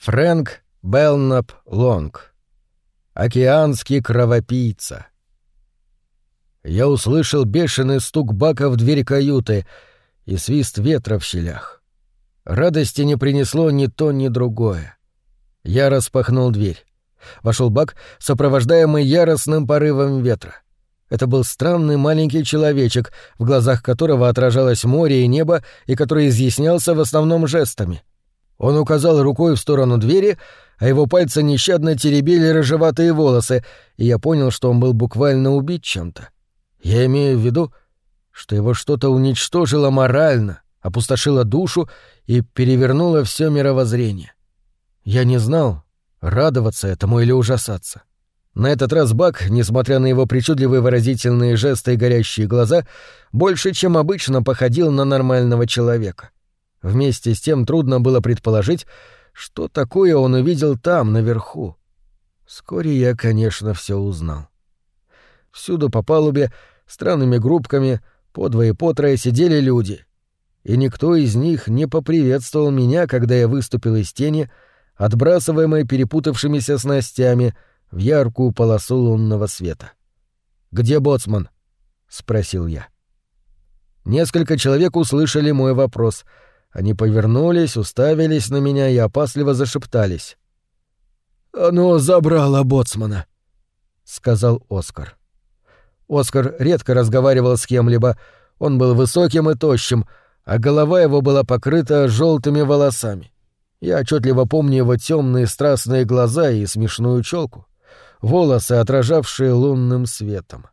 Фрэнк Белнап Лонг. Океанский кровопийца. Я услышал бешеный стук бака в дверь каюты и свист ветра в щелях. Радости не принесло ни то, ни другое. Я распахнул дверь. Вошел бак, сопровождаемый яростным порывом ветра. Это был странный маленький человечек, в глазах которого отражалось море и небо, и который изъяснялся в основном жестами — он указал рукой в сторону двери, а его пальцы нещадно теребили рыжеватые волосы, и я понял, что он был буквально убит чем-то. Я имею в виду, что его что-то уничтожило морально, опустошило душу и перевернуло все мировоззрение. Я не знал, радоваться этому или ужасаться. На этот раз Бак, несмотря на его причудливые выразительные жесты и горящие глаза, больше, чем обычно, походил на нормального человека. Вместе с тем трудно было предположить, что такое он увидел там, наверху. Вскоре я, конечно, все узнал. Всюду по палубе, странными группками, по двое по трое сидели люди. И никто из них не поприветствовал меня, когда я выступил из тени, отбрасываемой перепутавшимися снастями в яркую полосу лунного света. «Где боцман?» — спросил я. Несколько человек услышали мой вопрос — они повернулись, уставились на меня и опасливо зашептались. «Оно забрало боцмана», — сказал Оскар. Оскар редко разговаривал с кем-либо, он был высоким и тощим, а голова его была покрыта желтыми волосами. Я отчетливо помню его темные страстные глаза и смешную челку, волосы, отражавшие лунным светом.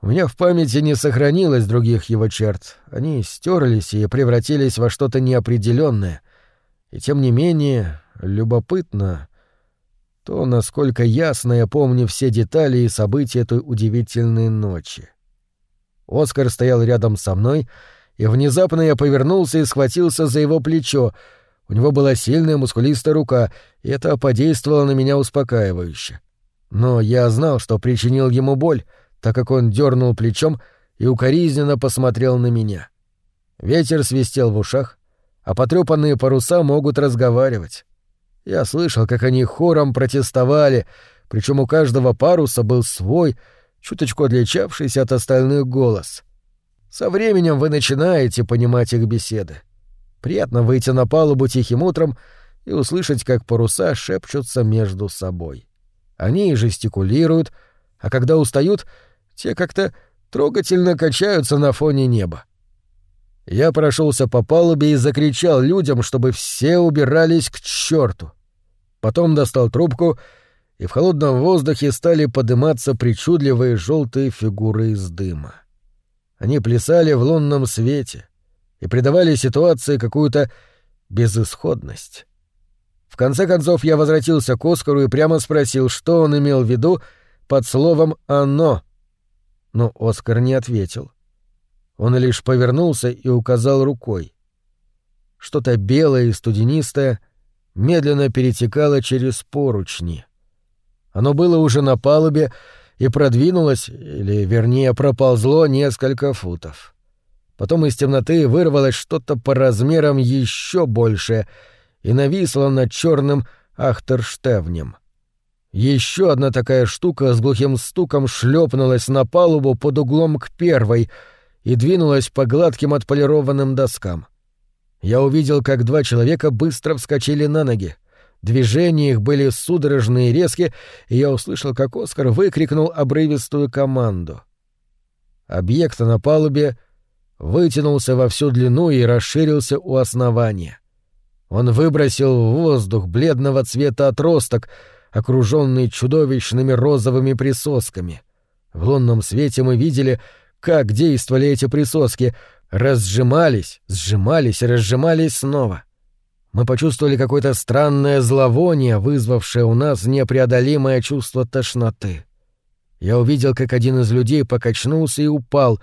У меня в памяти не сохранилось других его черт. Они стерлись и превратились во что-то неопределенное. И тем не менее, любопытно то, насколько ясно я помню все детали и события той удивительной ночи. Оскар стоял рядом со мной, и внезапно я повернулся и схватился за его плечо. У него была сильная мускулистая рука, и это подействовало на меня успокаивающе. Но я знал, что причинил ему боль — так как он дернул плечом и укоризненно посмотрел на меня. Ветер свистел в ушах, а потрепанные паруса могут разговаривать. Я слышал, как они хором протестовали, причем у каждого паруса был свой, чуточку отличавшийся от остальных голос. Со временем вы начинаете понимать их беседы. Приятно выйти на палубу тихим утром и услышать, как паруса шепчутся между собой. Они жестикулируют, а когда устают, те как-то трогательно качаются на фоне неба. Я прошелся по палубе и закричал людям, чтобы все убирались к черту. Потом достал трубку, и в холодном воздухе стали подниматься причудливые желтые фигуры из дыма. Они плясали в лунном свете и придавали ситуации какую-то безысходность. В конце концов я возвратился к Оскару и прямо спросил, что он имел в виду под словом «оно», но Оскар не ответил. Он лишь повернулся и указал рукой. Что-то белое и студенистое медленно перетекало через поручни. Оно было уже на палубе и продвинулось, или, вернее, проползло несколько футов. Потом из темноты вырвалось что-то по размерам еще большее и нависло над черным ахтерштевнем. Еще одна такая штука с глухим стуком шлепнулась на палубу под углом к первой и двинулась по гладким отполированным доскам. Я увидел, как два человека быстро вскочили на ноги. Движения их были судорожные и резкие, и я услышал, как Оскар выкрикнул обрывистую команду. Объект на палубе вытянулся во всю длину и расширился у основания. Он выбросил в воздух бледного цвета отросток — окруженный чудовищными розовыми присосками. В лунном свете мы видели, как действовали эти присоски, разжимались, сжимались разжимались снова. Мы почувствовали какое-то странное зловоние, вызвавшее у нас непреодолимое чувство тошноты. Я увидел, как один из людей покачнулся и упал,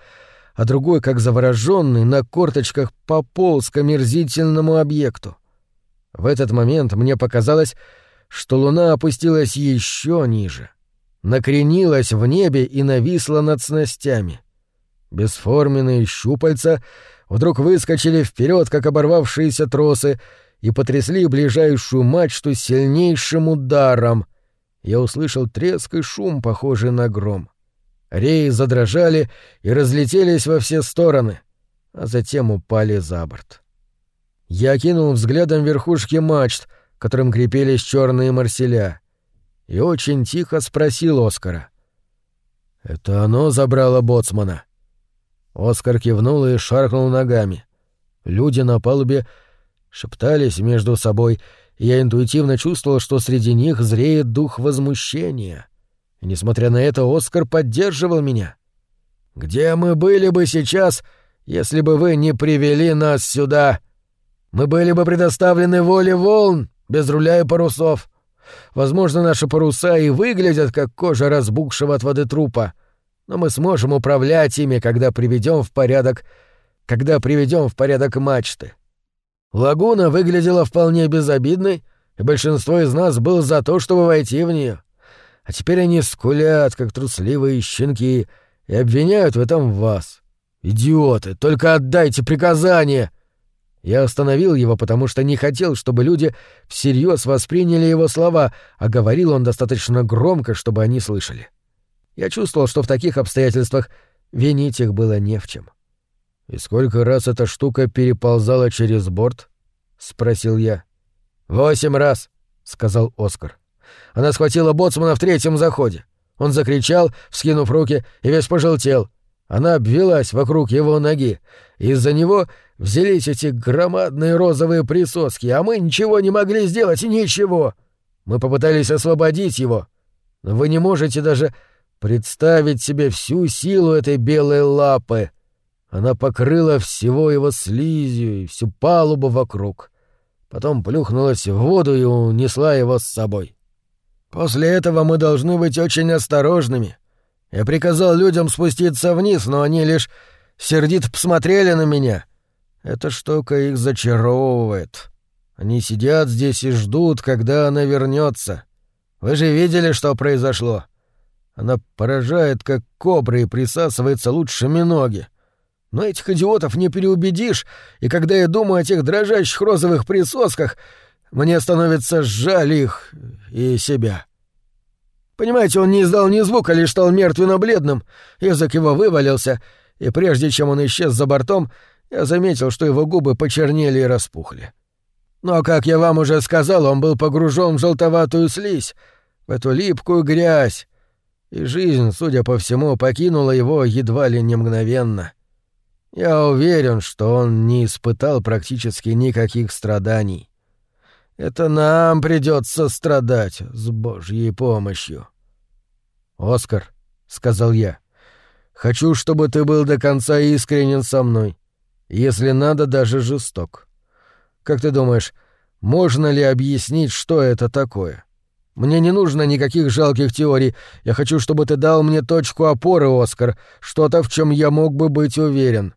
а другой, как завороженный, на корточках пополз к омерзительному объекту. В этот момент мне показалось, что луна опустилась еще ниже, накренилась в небе и нависла над снастями. Бесформенные щупальца вдруг выскочили вперед, как оборвавшиеся тросы, и потрясли ближайшую мачту сильнейшим ударом. Я услышал треск и шум, похожий на гром. Реи задрожали и разлетелись во все стороны, а затем упали за борт. Я окинул взглядом верхушки мачт, которым крепились черные марселя, и очень тихо спросил Оскара. «Это оно забрало боцмана?» Оскар кивнул и шаркнул ногами. Люди на палубе шептались между собой, и я интуитивно чувствовал, что среди них зреет дух возмущения. И, несмотря на это, Оскар поддерживал меня. «Где мы были бы сейчас, если бы вы не привели нас сюда? Мы были бы предоставлены воле волн, без руля и парусов. Возможно, наши паруса и выглядят, как кожа разбухшего от воды трупа, но мы сможем управлять ими, когда приведем в порядок, когда приведем в порядок мачты. Лагуна выглядела вполне безобидной, и большинство из нас было за то, чтобы войти в нее. А теперь они скулят, как трусливые щенки, и обвиняют в этом вас. Идиоты, только отдайте приказание!» Я остановил его, потому что не хотел, чтобы люди всерьез восприняли его слова, а говорил он достаточно громко, чтобы они слышали. Я чувствовал, что в таких обстоятельствах винить их было не в чем. «И сколько раз эта штука переползала через борт?» — спросил я. «Восемь раз», — сказал Оскар. Она схватила боцмана в третьем заходе. Он закричал, вскинув руки, и весь пожелтел. Она обвелась вокруг его ноги. Из-за него взялись эти громадные розовые присоски, а мы ничего не могли сделать, ничего. Мы попытались освободить его, но вы не можете даже представить себе всю силу этой белой лапы. Она покрыла всего его слизью и всю палубу вокруг. Потом плюхнулась в воду и унесла его с собой. После этого мы должны быть очень осторожными — я приказал людям спуститься вниз, но они лишь сердито посмотрели на меня. Эта штука их зачаровывает. Они сидят здесь и ждут, когда она вернется. Вы же видели, что произошло? Она поражает, как кобра, и присасывается лучше ноги. Но этих идиотов не переубедишь, и когда я думаю о тех дрожащих розовых присосках, мне становится жаль их и себя. Понимаете, он не издал ни звука, лишь стал мертвенно-бледным. Язык его вывалился, и прежде чем он исчез за бортом, я заметил, что его губы почернели и распухли. Но, как я вам уже сказал, он был погружен в желтоватую слизь, в эту липкую грязь, и жизнь, судя по всему, покинула его едва ли не мгновенно. Я уверен, что он не испытал практически никаких страданий. Это нам придется страдать с Божьей помощью. Оскар, сказал я, хочу, чтобы ты был до конца искренен со мной, если надо, даже жесток. Как ты думаешь, можно ли объяснить, что это такое? Мне не нужно никаких жалких теорий. Я хочу, чтобы ты дал мне точку опоры, Оскар, что-то, в чем я мог бы быть уверен.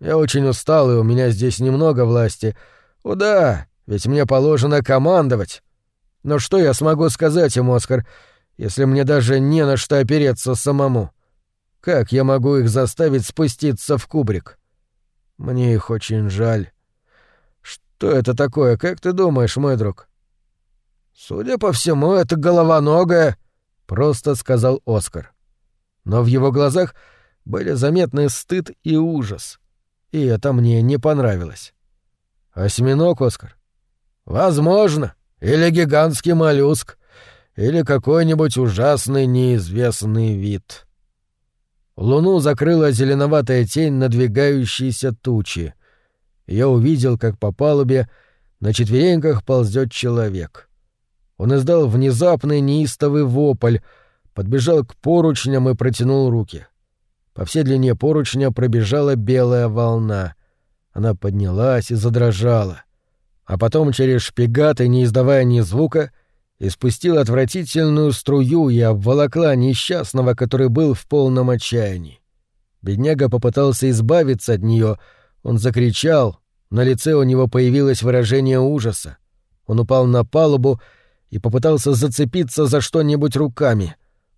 Я очень устал, и у меня здесь немного власти. О да, ведь мне положено командовать. Но что я смогу сказать ему, Оскар, если мне даже не на что опереться самому? Как я могу их заставить спуститься в кубрик? Мне их очень жаль. Что это такое, как ты думаешь, мой друг? Судя по всему, это головоногая, просто сказал Оскар. Но в его глазах были заметны стыд и ужас. И это мне не понравилось. Осьминог, Оскар? Возможно. Или гигантский моллюск. Или какой-нибудь ужасный неизвестный вид. Луну закрыла зеленоватая тень надвигающейся тучи. Я увидел, как по палубе на четвереньках ползет человек. Он издал внезапный неистовый вопль, подбежал к поручням и протянул руки. По всей длине поручня пробежала белая волна. Она поднялась и задрожала а потом через шпигаты, не издавая ни звука, испустил отвратительную струю и обволокла несчастного, который был в полном отчаянии. Бедняга попытался избавиться от нее, он закричал, на лице у него появилось выражение ужаса. Он упал на палубу и попытался зацепиться за что-нибудь руками.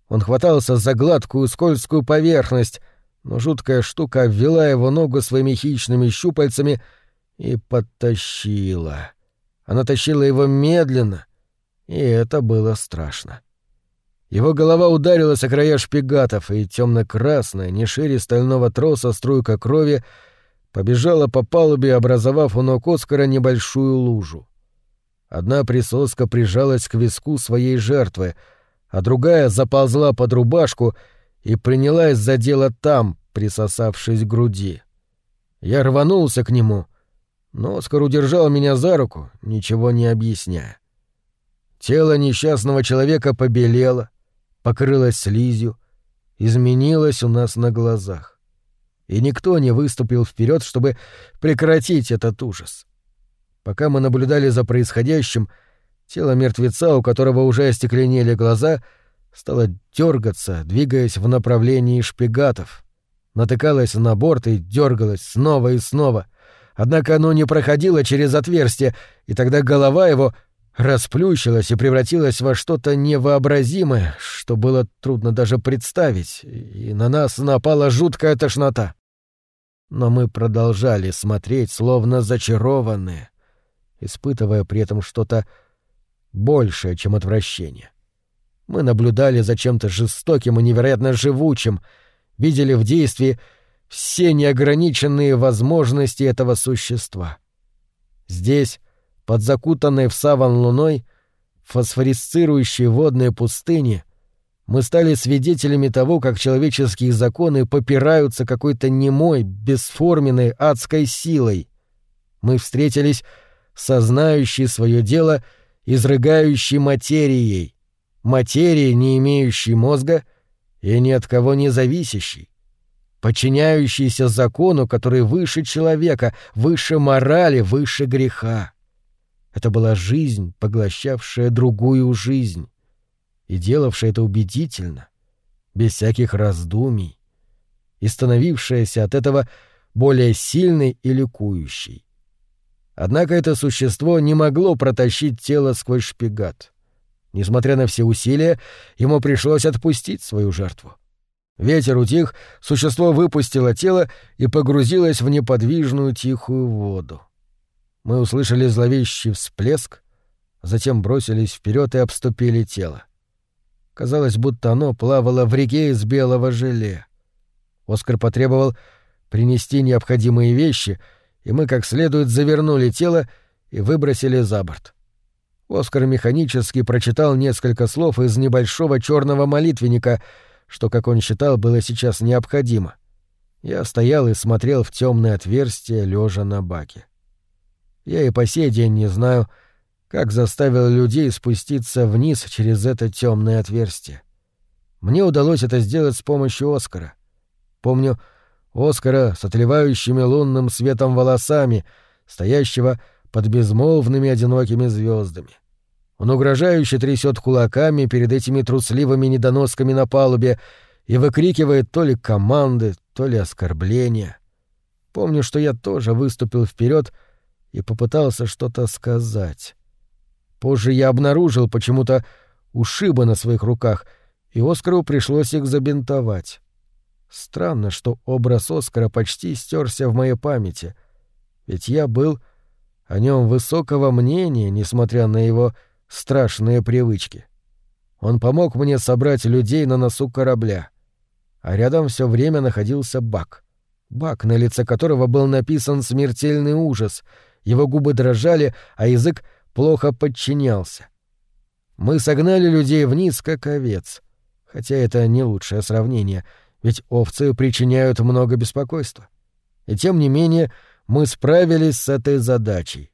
Он хватался за гладкую скользкую поверхность, но жуткая штука обвела его ногу своими хищными щупальцами — и подтащила. Она тащила его медленно, и это было страшно. Его голова ударилась о края шпигатов, и темно-красная, не шире стального троса струйка крови побежала по палубе, образовав у ног Оскара небольшую лужу. Одна присоска прижалась к виску своей жертвы, а другая заползла под рубашку и принялась за дело там, присосавшись к груди. Я рванулся к нему, но Оскар удержал меня за руку, ничего не объясняя. Тело несчастного человека побелело, покрылось слизью, изменилось у нас на глазах. И никто не выступил вперед, чтобы прекратить этот ужас. Пока мы наблюдали за происходящим, тело мертвеца, у которого уже остекленели глаза, стало дергаться, двигаясь в направлении шпигатов. Натыкалось на борт и дергалось снова и снова. Однако оно не проходило через отверстие, и тогда голова его — расплющилась и превратилась во что-то невообразимое, что было трудно даже представить, и на нас напала жуткая тошнота. Но мы продолжали смотреть, словно зачарованные, испытывая при этом что-то большее, чем отвращение. Мы наблюдали за чем-то жестоким и невероятно живучим, видели в действии все неограниченные возможности этого существа. Здесь под закутанной в саван луной, фосфорисцирующей водной пустыне, мы стали свидетелями того, как человеческие законы попираются какой-то немой, бесформенной адской силой. Мы встретились со знающей свое дело, изрыгающей материей, материей, не имеющей мозга и ни от кого не зависящей, подчиняющейся закону, который выше человека, выше морали, выше греха. Это была жизнь, поглощавшая другую жизнь, и делавшая это убедительно, без всяких раздумий, и становившаяся от этого более сильной и ликующей. Однако это существо не могло протащить тело сквозь шпигат. Несмотря на все усилия, ему пришлось отпустить свою жертву. Ветер утих, существо выпустило тело и погрузилось в неподвижную тихую воду. Мы услышали зловещий всплеск, затем бросились вперед и обступили тело. Казалось, будто оно плавало в реке из белого желе. Оскар потребовал принести необходимые вещи, и мы как следует завернули тело и выбросили за борт. Оскар механически прочитал несколько слов из небольшого черного молитвенника, что, как он считал, было сейчас необходимо. Я стоял и смотрел в темное отверстие, лежа на баке. Я и по сей день не знаю, как заставил людей спуститься вниз через это темное отверстие. Мне удалось это сделать с помощью Оскара. Помню Оскара с отливающими лунным светом волосами, стоящего под безмолвными одинокими звездами. Он угрожающе трясет кулаками перед этими трусливыми недоносками на палубе и выкрикивает то ли команды, то ли оскорбления. Помню, что я тоже выступил вперед и попытался что-то сказать. Позже я обнаружил почему-то ушибы на своих руках, и Оскару пришлось их забинтовать. Странно, что образ Оскара почти стерся в моей памяти, ведь я был о нем высокого мнения, несмотря на его страшные привычки. Он помог мне собрать людей на носу корабля, а рядом все время находился Бак. Бак, на лице которого был написан смертельный ужас — его губы дрожали, а язык плохо подчинялся. Мы согнали людей вниз, как овец. Хотя это не лучшее сравнение, ведь овцы причиняют много беспокойства. И тем не менее мы справились с этой задачей.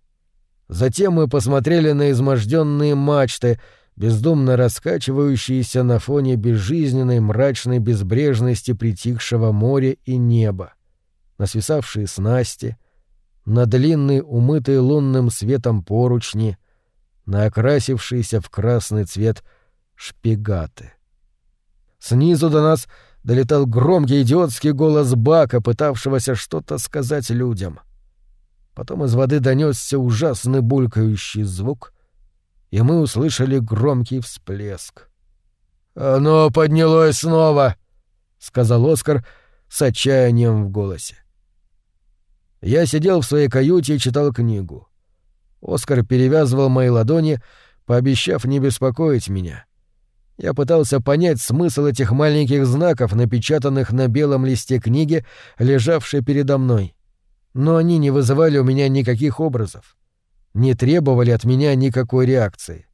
Затем мы посмотрели на изможденные мачты, бездумно раскачивающиеся на фоне безжизненной мрачной безбрежности притихшего моря и неба, на свисавшие снасти — на длинные умытые лунным светом поручни, на окрасившиеся в красный цвет шпигаты. Снизу до нас долетал громкий идиотский голос Бака, пытавшегося что-то сказать людям. Потом из воды донесся ужасный булькающий звук, и мы услышали громкий всплеск. «Оно поднялось снова!» — сказал Оскар с отчаянием в голосе. Я сидел в своей каюте и читал книгу. Оскар перевязывал мои ладони, пообещав не беспокоить меня. Я пытался понять смысл этих маленьких знаков, напечатанных на белом листе книги, лежавшей передо мной. Но они не вызывали у меня никаких образов, не требовали от меня никакой реакции.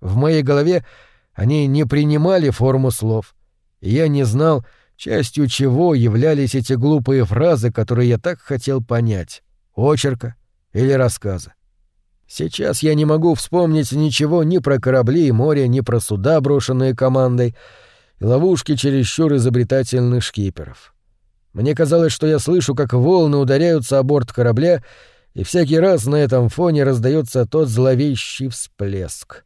В моей голове они не принимали форму слов, и я не знал, частью чего являлись эти глупые фразы, которые я так хотел понять — очерка или рассказа. Сейчас я не могу вспомнить ничего ни про корабли и море, ни про суда, брошенные командой, и ловушки чересчур изобретательных шкиперов. Мне казалось, что я слышу, как волны ударяются о борт корабля, и всякий раз на этом фоне раздается тот зловещий всплеск.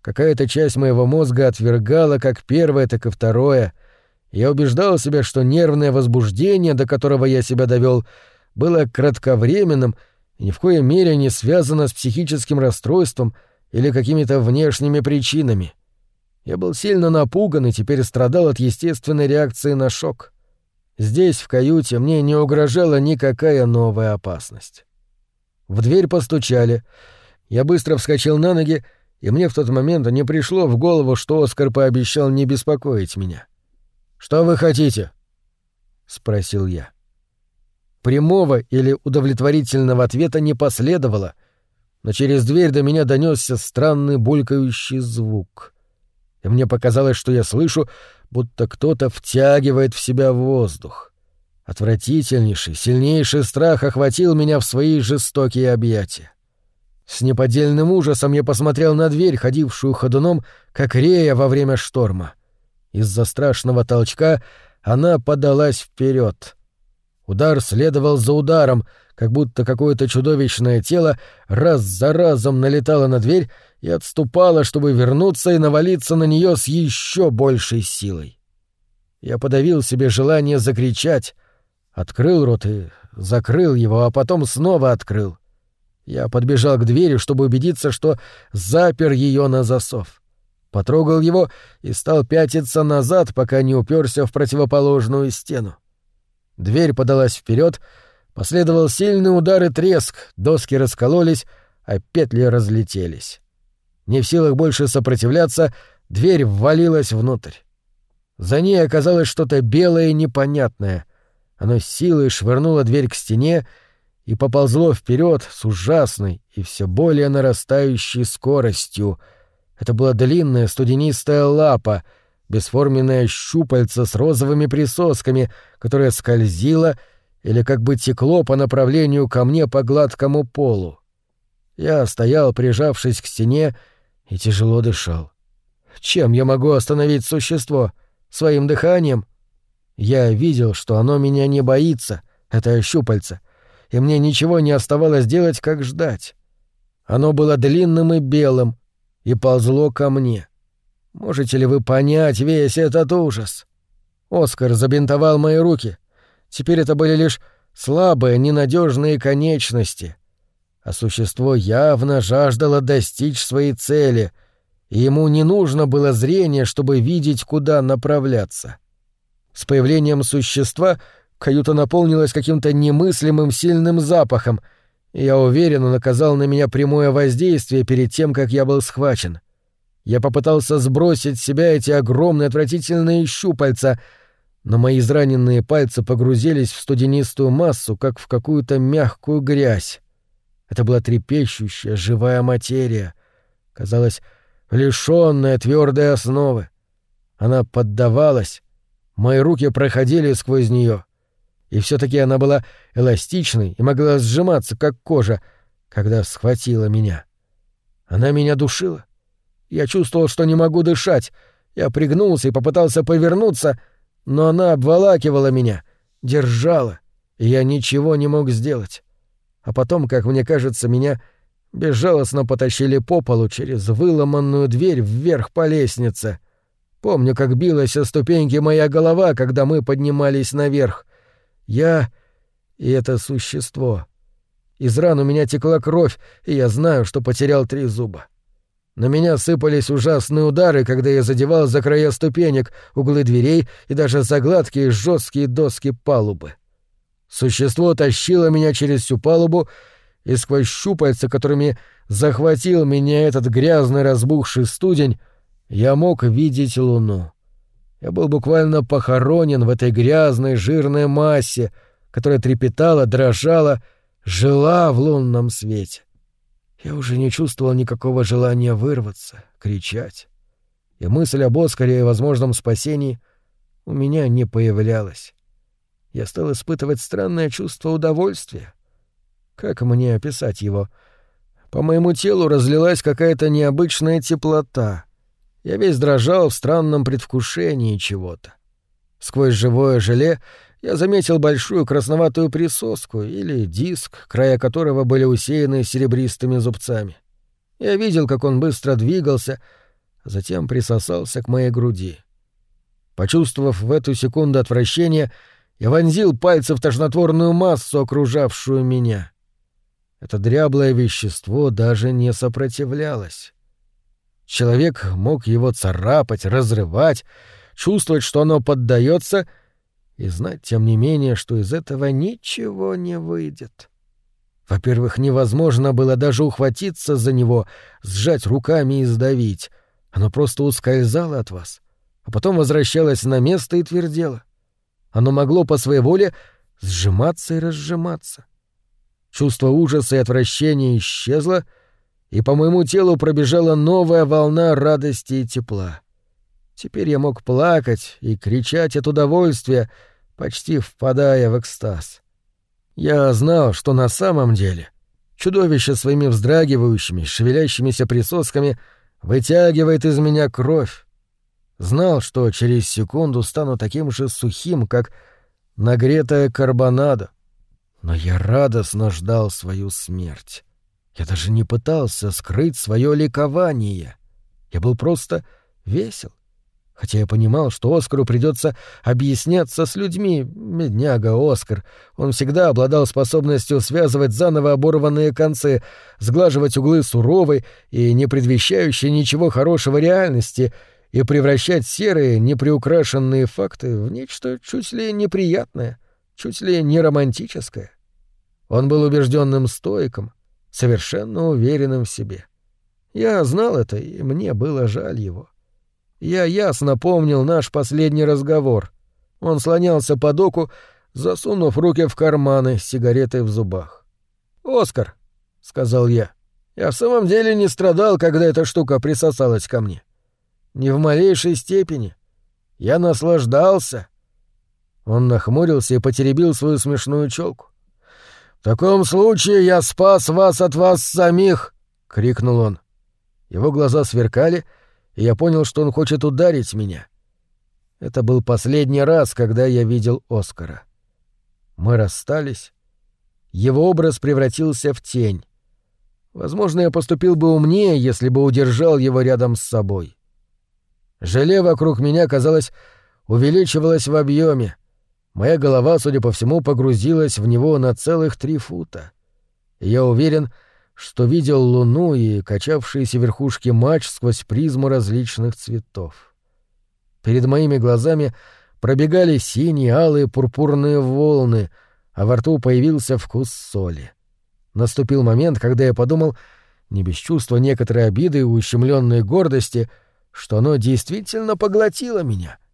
Какая-то часть моего мозга отвергала как первое, так и второе. Я убеждал себя, что нервное возбуждение, до которого я себя довел, было кратковременным — и ни в коей мере не связано с психическим расстройством или какими-то внешними причинами. Я был сильно напуган и теперь страдал от естественной реакции на шок. Здесь, в каюте, мне не угрожала никакая новая опасность. В дверь постучали. Я быстро вскочил на ноги, и мне в тот момент не пришло в голову, что Оскар пообещал не беспокоить меня. «Что вы хотите?» — спросил я. Прямого или удовлетворительного ответа не последовало, но через дверь до меня донесся странный булькающий звук. И мне показалось, что я слышу, будто кто-то втягивает в себя воздух. Отвратительнейший, сильнейший страх охватил меня в свои жестокие объятия. С неподдельным ужасом я посмотрел на дверь, ходившую ходуном, как рея во время шторма. Из-за страшного толчка она подалась вперед. Удар следовал за ударом, как будто какое-то чудовищное тело раз за разом налетало на дверь и отступало, чтобы вернуться и навалиться на нее с еще большей силой. Я подавил себе желание закричать, открыл рот и закрыл его, а потом снова открыл. Я подбежал к двери, чтобы убедиться, что запер ее на засов. Потрогал его и стал пятиться назад, пока не уперся в противоположную стену. Дверь подалась вперед, последовал сильный удар и треск, доски раскололись, а петли разлетелись. Не в силах больше сопротивляться, дверь ввалилась внутрь. За ней оказалось что-то белое и непонятное. Оно с силой швырнуло дверь к стене и поползло вперед с ужасной и все более нарастающей скоростью. Это была длинная студенистая лапа — бесформенное щупальце с розовыми присосками, которое скользило или как бы текло по направлению ко мне по гладкому полу. Я стоял, прижавшись к стене, и тяжело дышал. Чем я могу остановить существо? Своим дыханием? Я видел, что оно меня не боится, это щупальце, и мне ничего не оставалось делать, как ждать. Оно было длинным и белым и ползло ко мне. Можете ли вы понять весь этот ужас? Оскар забинтовал мои руки. Теперь это были лишь слабые, ненадежные конечности. А существо явно жаждало достичь своей цели, и ему не нужно было зрение, чтобы видеть, куда направляться. С появлением существа каюта наполнилась каким-то немыслимым сильным запахом, я уверен, он оказал на меня прямое воздействие перед тем, как я был схвачен. — я попытался сбросить с себя эти огромные отвратительные щупальца, но мои израненные пальцы погрузились в студенистую массу, как в какую-то мягкую грязь. Это была трепещущая, живая материя, казалось, лишённая твердой основы. Она поддавалась, мои руки проходили сквозь нее, и все таки она была эластичной и могла сжиматься, как кожа, когда схватила меня. Она меня душила. Я чувствовал, что не могу дышать. Я пригнулся и попытался повернуться, но она обволакивала меня, держала, и я ничего не мог сделать. А потом, как мне кажется, меня безжалостно потащили по полу через выломанную дверь вверх по лестнице. Помню, как билась о ступеньки моя голова, когда мы поднимались наверх. Я и это существо. Из ран у меня текла кровь, и я знаю, что потерял три зуба. На меня сыпались ужасные удары, когда я задевал за края ступенек, углы дверей и даже за гладкие жесткие доски палубы. Существо тащило меня через всю палубу, и сквозь щупальца, которыми захватил меня этот грязный разбухший студень, я мог видеть луну. Я был буквально похоронен в этой грязной жирной массе, которая трепетала, дрожала, жила в лунном свете. Я уже не чувствовал никакого желания вырваться, кричать. И мысль об Оскаре и возможном спасении у меня не появлялась. Я стал испытывать странное чувство удовольствия. Как мне описать его? По моему телу разлилась какая-то необычная теплота — я весь дрожал в странном предвкушении чего-то. Сквозь живое желе я заметил большую красноватую присоску или диск, края которого были усеяны серебристыми зубцами. Я видел, как он быстро двигался, а затем присосался к моей груди. Почувствовав в эту секунду отвращение, я вонзил пальцы в тошнотворную массу, окружавшую меня. Это дряблое вещество даже не сопротивлялось. Человек мог его царапать, разрывать, чувствовать, что оно поддается, и знать, тем не менее, что из этого ничего не выйдет. Во-первых, невозможно было даже ухватиться за него, сжать руками и сдавить. Оно просто ускользало от вас, а потом возвращалось на место и твердело. Оно могло по своей воле сжиматься и разжиматься. Чувство ужаса и отвращения исчезло — и по моему телу пробежала новая волна радости и тепла. Теперь я мог плакать и кричать от удовольствия, почти впадая в экстаз. Я знал, что на самом деле чудовище своими вздрагивающими, шевелящимися присосками вытягивает из меня кровь. Знал, что через секунду стану таким же сухим, как нагретая карбонада. Но я радостно ждал свою смерть. Я даже не пытался скрыть свое ликование. Я был просто весел. Хотя я понимал, что Оскару придется объясняться с людьми. Медняга Оскар. Он всегда обладал способностью связывать заново оборванные концы, сглаживать углы суровой и не предвещающей ничего хорошего реальности и превращать серые, неприукрашенные факты в нечто чуть ли неприятное, чуть ли не романтическое. Он был убежденным стоиком, совершенно уверенным в себе. Я знал это, и мне было жаль его. Я ясно помнил наш последний разговор. Он слонялся по доку, засунув руки в карманы с сигаретой в зубах. «Оскар», — сказал я, — «я в самом деле не страдал, когда эта штука присосалась ко мне. Ни в малейшей степени. Я наслаждался». Он нахмурился и потеребил свою смешную челку. «В таком случае я спас вас от вас самих!» — крикнул он. Его глаза сверкали, и я понял, что он хочет ударить меня. Это был последний раз, когда я видел Оскара. Мы расстались. Его образ превратился в тень. Возможно, я поступил бы умнее, если бы удержал его рядом с собой. Желе вокруг меня, казалось, увеличивалось в объеме, Моя голова, судя по всему, погрузилась в него на целых три фута. я уверен, что видел луну и качавшиеся верхушки мач сквозь призму различных цветов. Перед моими глазами пробегали синие, алые, пурпурные волны, а во рту появился вкус соли. Наступил момент, когда я подумал, не без чувства некоторой обиды и ущемленной гордости, что оно действительно поглотило меня —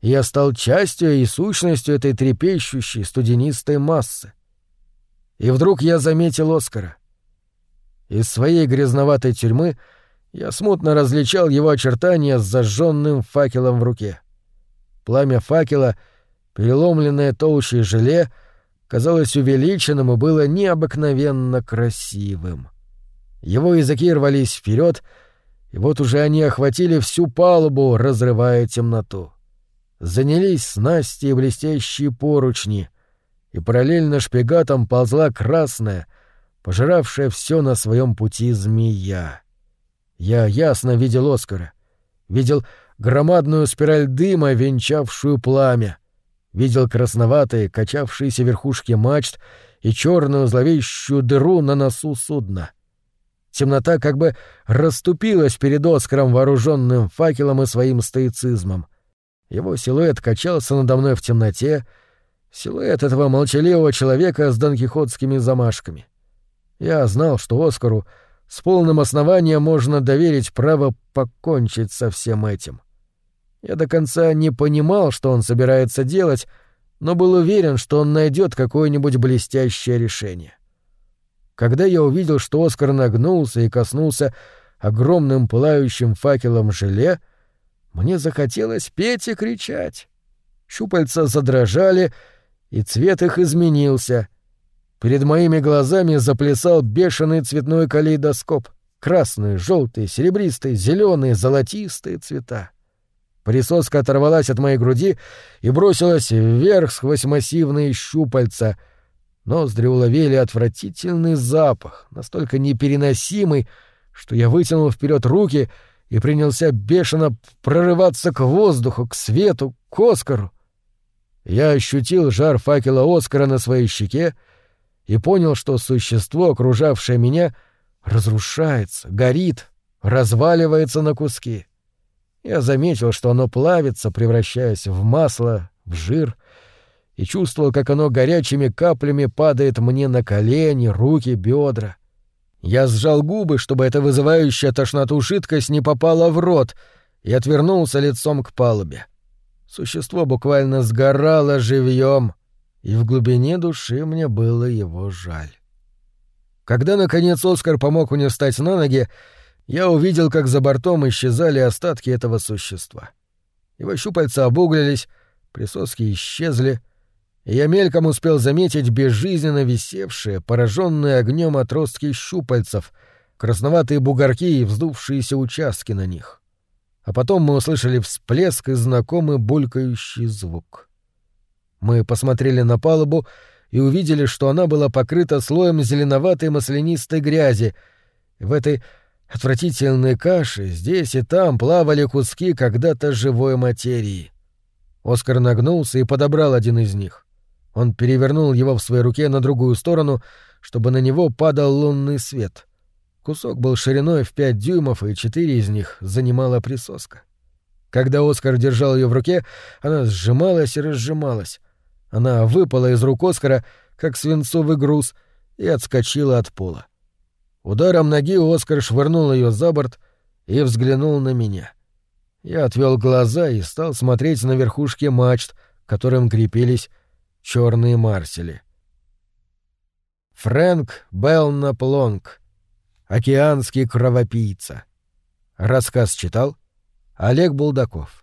я стал частью и сущностью этой трепещущей студенистой массы. И вдруг я заметил Оскара. Из своей грязноватой тюрьмы я смутно различал его очертания с зажженным факелом в руке. Пламя факела, переломленное толщей желе, казалось увеличенным и было необыкновенно красивым. Его языки рвались вперед, и вот уже они охватили всю палубу, разрывая темноту занялись снасти и блестящие поручни, и параллельно шпигатам ползла красная, пожиравшая все на своем пути змея. Я ясно видел Оскара, видел громадную спираль дыма, венчавшую пламя, видел красноватые, качавшиеся верхушки мачт и черную зловещую дыру на носу судна. Темнота как бы расступилась перед Оскаром, вооруженным факелом и своим стоицизмом — его силуэт качался надо мной в темноте, силуэт этого молчаливого человека с донкихотскими замашками. Я знал, что Оскару с полным основанием можно доверить право покончить со всем этим. Я до конца не понимал, что он собирается делать, но был уверен, что он найдет какое-нибудь блестящее решение. Когда я увидел, что Оскар нагнулся и коснулся огромным пылающим факелом желе, мне захотелось петь и кричать. Щупальца задрожали, и цвет их изменился. Перед моими глазами заплясал бешеный цветной калейдоскоп. Красные, желтые, серебристые, зеленые, золотистые цвета. Присоска оторвалась от моей груди и бросилась вверх сквозь массивные щупальца. Ноздри уловили отвратительный запах, настолько непереносимый, что я вытянул вперед руки и принялся бешено прорываться к воздуху, к свету, к Оскару. Я ощутил жар факела Оскара на своей щеке и понял, что существо, окружавшее меня, разрушается, горит, разваливается на куски. Я заметил, что оно плавится, превращаясь в масло, в жир, и чувствовал, как оно горячими каплями падает мне на колени, руки, бедра. Я сжал губы, чтобы эта вызывающая тошноту жидкость не попала в рот, и отвернулся лицом к палубе. Существо буквально сгорало живьем, и в глубине души мне было его жаль. Когда, наконец, Оскар помог мне встать на ноги, я увидел, как за бортом исчезали остатки этого существа. Его щупальца обуглились, присоски исчезли, я мельком успел заметить безжизненно висевшие, пораженные огнем отростки щупальцев, красноватые бугорки и вздувшиеся участки на них. А потом мы услышали всплеск и знакомый булькающий звук. Мы посмотрели на палубу и увидели, что она была покрыта слоем зеленоватой маслянистой грязи, в этой Отвратительные каши здесь и там плавали куски когда-то живой материи. Оскар нагнулся и подобрал один из них. Он перевернул его в своей руке на другую сторону, чтобы на него падал лунный свет. Кусок был шириной в пять дюймов, и четыре из них занимала присоска. Когда Оскар держал ее в руке, она сжималась и разжималась. Она выпала из рук Оскара, как свинцовый груз, и отскочила от пола. Ударом ноги Оскар швырнул ее за борт и взглянул на меня. Я отвел глаза и стал смотреть на верхушки мачт, к которым крепились черные марсели. Фрэнк Белнап Лонг. Океанский кровопийца. Рассказ читал Олег Булдаков.